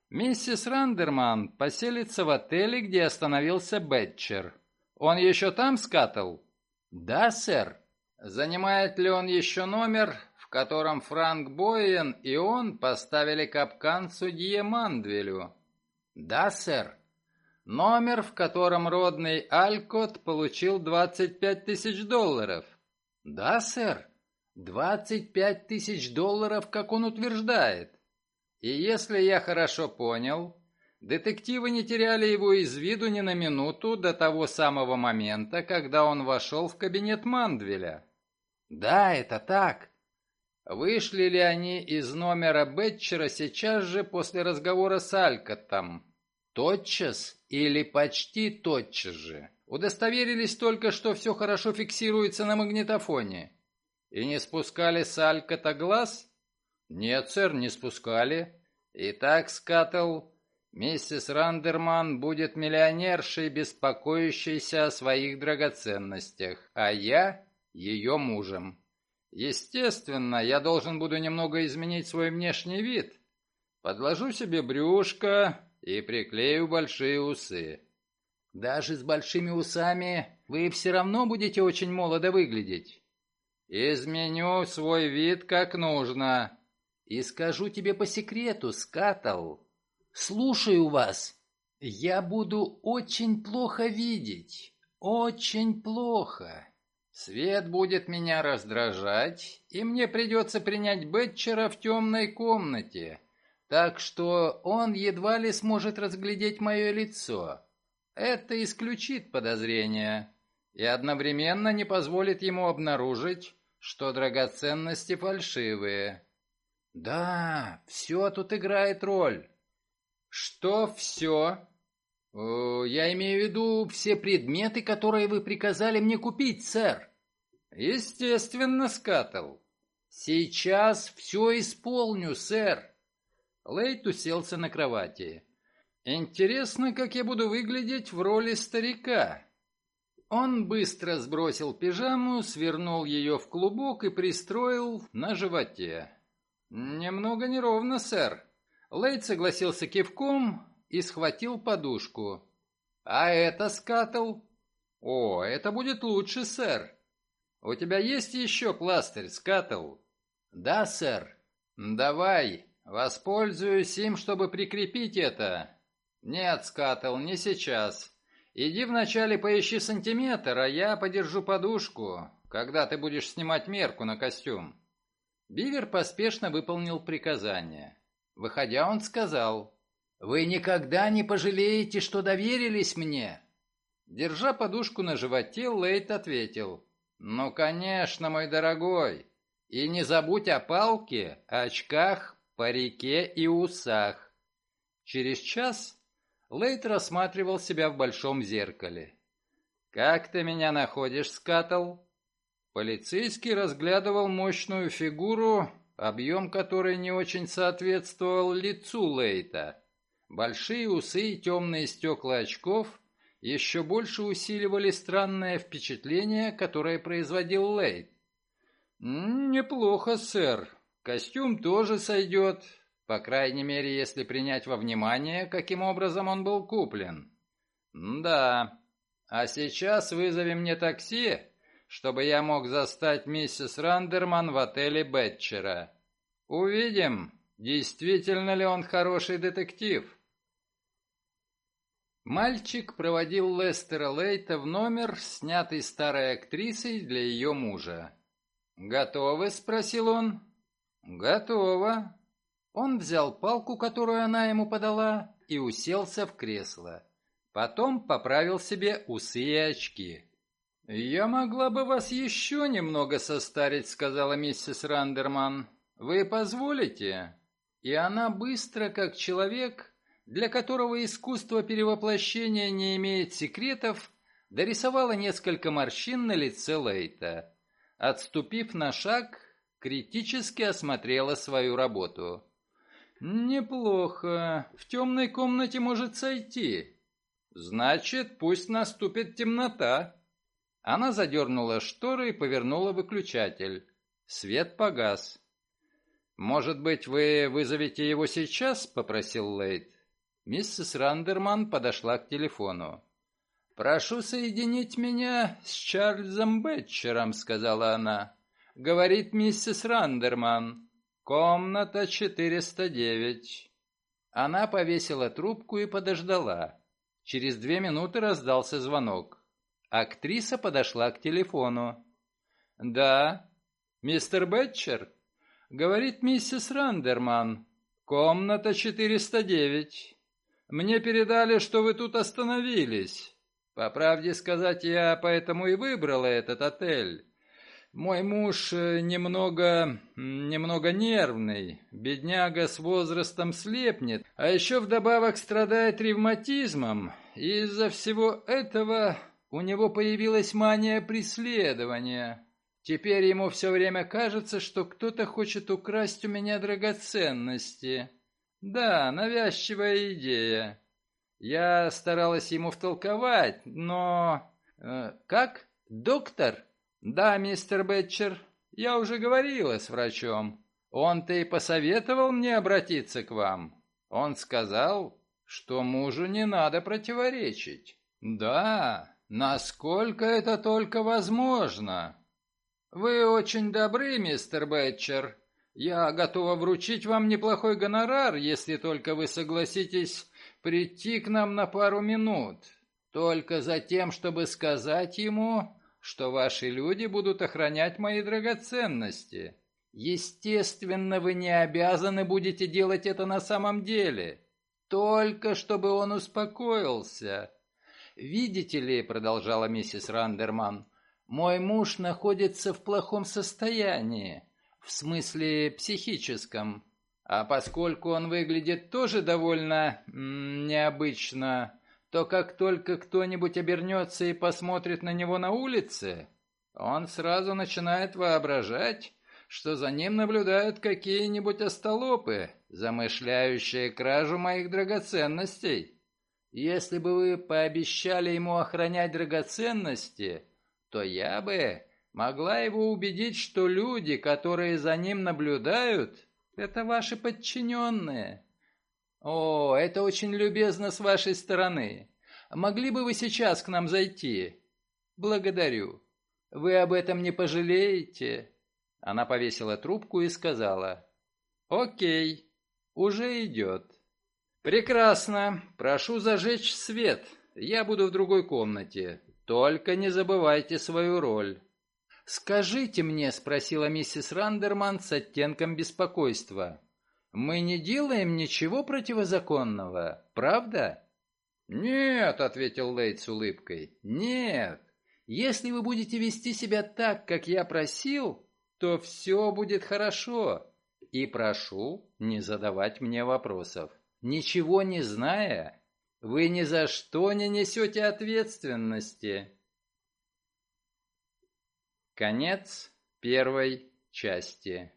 «Миссис Рандерман поселится в отеле, где остановился Бетчер. Он еще там, Скаттл?» «Да, сэр». Занимает ли он еще номер, в котором Франк Боен и он поставили капкан судье Мандвелю? Да, сэр. Номер, в котором родный Алькот получил 25 тысяч долларов? Да, сэр. 25 тысяч долларов, как он утверждает. И если я хорошо понял, детективы не теряли его из виду ни на минуту до того самого момента, когда он вошел в кабинет Мандвеля. Да, это так. Вышли ли они из номера Бетчера сейчас же после разговора с Алькотом? Тотчас или почти тотчас же? Удостоверились только, что все хорошо фиксируется на магнитофоне. И не спускали с Алькота глаз? Нет, сэр, не спускали. Итак, Скаттл, миссис Рандерман будет миллионершей, беспокоящейся о своих драгоценностях, а я ее мужем. Естественно, я должен буду немного изменить свой внешний вид. Подложу себе брюшко и приклею большие усы. Даже с большими усами вы все равно будете очень молодо выглядеть. Изменю свой вид как нужно. И скажу тебе по секрету, Скатл. Слушаю вас. Я буду очень плохо видеть. Очень плохо. Свет будет меня раздражать, и мне придется принять Бетчера в темной комнате, так что он едва ли сможет разглядеть мое лицо. Это исключит подозрения и одновременно не позволит ему обнаружить, что драгоценности фальшивые. Да, все тут играет роль. Что все? Я имею в виду все предметы, которые вы приказали мне купить, сэр. «Естественно, Скаттл. Сейчас все исполню, сэр». Лейт уселся на кровати. «Интересно, как я буду выглядеть в роли старика». Он быстро сбросил пижаму, свернул ее в клубок и пристроил на животе. «Немного неровно, сэр». Лейт согласился кивком и схватил подушку. «А это, Скаттл?» «О, это будет лучше, сэр. «У тебя есть еще пластырь, Скаттл?» «Да, сэр». «Давай, воспользуюсь им, чтобы прикрепить это». «Нет, Скаттл, не сейчас. Иди вначале поищи сантиметр, а я подержу подушку, когда ты будешь снимать мерку на костюм». Бивер поспешно выполнил приказание. Выходя, он сказал, «Вы никогда не пожалеете, что доверились мне?» Держа подушку на животе, Лейт ответил, «Ну, конечно, мой дорогой. И не забудь о палке, очках, парике и усах». Через час Лейт рассматривал себя в большом зеркале. «Как ты меня находишь, Скаттл?» Полицейский разглядывал мощную фигуру, объем которой не очень соответствовал лицу Лейта. Большие усы и темные стекла очков еще больше усиливали странное впечатление, которое производил Лейт. «Неплохо, сэр. Костюм тоже сойдет, по крайней мере, если принять во внимание, каким образом он был куплен». «Да. А сейчас вызови мне такси, чтобы я мог застать миссис Рандерман в отеле Бетчера. Увидим, действительно ли он хороший детектив». Мальчик проводил Лестера Лейта в номер, снятый старой актрисой для ее мужа. «Готовы?» — спросил он. «Готово». Он взял палку, которую она ему подала, и уселся в кресло. Потом поправил себе усы и очки. «Я могла бы вас еще немного состарить», — сказала миссис Рандерман. «Вы позволите?» И она быстро, как человек, для которого искусство перевоплощения не имеет секретов, дорисовала несколько морщин на лице Лейта. Отступив на шаг, критически осмотрела свою работу. «Неплохо. В темной комнате может сойти. Значит, пусть наступит темнота». Она задернула шторы и повернула выключатель. Свет погас. «Может быть, вы вызовете его сейчас?» — попросил Лейт. Миссис Рандерман подошла к телефону. «Прошу соединить меня с Чарльзом Бетчером», — сказала она. «Говорит миссис Рандерман. Комната 409». Она повесила трубку и подождала. Через две минуты раздался звонок. Актриса подошла к телефону. «Да, мистер Бетчер?» «Говорит миссис Рандерман. Комната 409. Мне передали, что вы тут остановились. По правде сказать, я поэтому и выбрала этот отель. Мой муж э, немного... немного нервный. Бедняга с возрастом слепнет, а еще вдобавок страдает ревматизмом. И из-за всего этого у него появилась мания преследования. Теперь ему все время кажется, что кто-то хочет украсть у меня драгоценности. Да, навязчивая идея. Я старалась ему втолковать, но... Э, как? Доктор? Да, мистер Бетчер. Я уже говорила с врачом. Он-то и посоветовал мне обратиться к вам. Он сказал, что мужу не надо противоречить. Да, Насколько это только возможно? Вы очень добры, мистер Бэтчер. Я готова вручить вам неплохой гонорар, если только вы согласитесь прийти к нам на пару минут. Только за тем, чтобы сказать ему, что ваши люди будут охранять мои драгоценности. Естественно, вы не обязаны будете делать это на самом деле. Только чтобы он успокоился. «Видите ли», — продолжала миссис Рандерман, — «мой муж находится в плохом состоянии, в смысле психическом. А поскольку он выглядит тоже довольно необычно, то как только кто-нибудь обернется и посмотрит на него на улице, он сразу начинает воображать, что за ним наблюдают какие-нибудь остолопы, замышляющие кражу моих драгоценностей. Если бы вы пообещали ему охранять драгоценности, то я бы могла его убедить, что люди, которые за ним наблюдают, это ваши подчиненные. О, это очень любезно с вашей стороны. Могли бы вы сейчас к нам зайти? Благодарю. Вы об этом не пожалеете? Она повесила трубку и сказала. Окей, уже идет. «Прекрасно. Прошу зажечь свет. Я буду в другой комнате. Только не забывайте свою роль». «Скажите мне», — спросила миссис Рандерман с оттенком беспокойства, «мы не делаем ничего противозаконного, правда?» «Нет», — ответил Лейт с улыбкой, — «нет. Если вы будете вести себя так, как я просил, то все будет хорошо. И прошу не задавать мне вопросов. Ничего не зная, вы ни за что не несете ответственности. Конец первой части.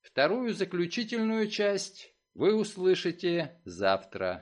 Вторую заключительную часть вы услышите завтра.